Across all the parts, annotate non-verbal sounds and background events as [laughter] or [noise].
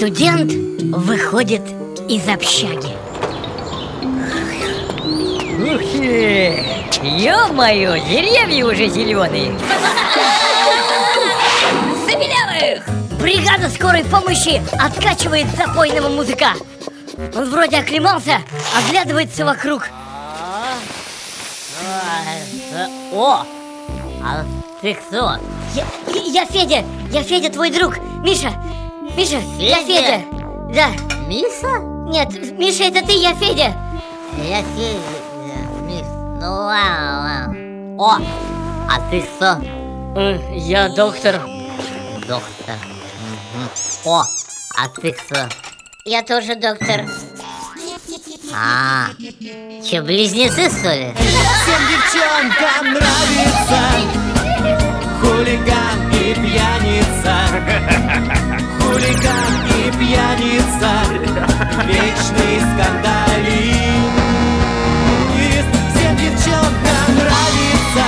Студент выходит из общаги Ух ты! Ё-моё, деревья уже зеленые Забелявых! Бригада скорой помощи откачивает запойного музыка Он вроде оклемался, оглядывается вокруг О, а ты кто? я, я Федя, я Федя, твой друг Миша, Миша, я Федя? Федя Да, Миса? нет, Миша, это ты, я Федя Я Федя, Мис, ну ладно, ладно О, а ты кто? Я доктор Доктор Мгм. О, а ты кто? Я тоже доктор А, че, близнецы, что ли? Всем девчонкам нравится Вечный скандалист Всем девчонкам нравится.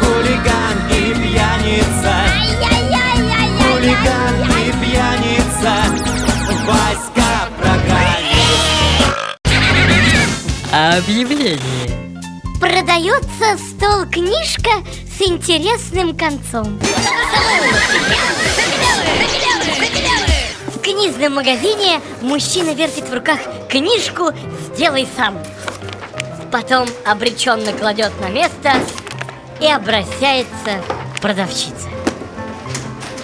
Хулиган и пьяница. Хулиган и пьяница. Васька программист Объявление. Продается стол книжка с интересным концом книжном магазине мужчина вертит в руках книжку «Сделай сам» Потом обреченно кладет на место и обращается к продавщице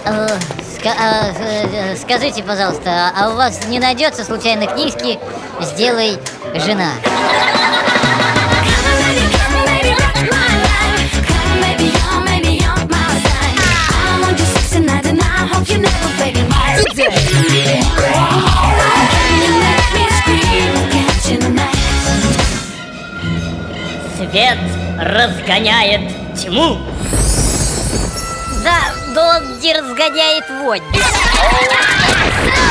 Э, э, э, Скажите, пожалуйста, а у вас не найдется случайно книжки «Сделай жена»? Свет разгоняет тьму. Да, Донди разгоняет вонь [laughs]